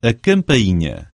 a campainha.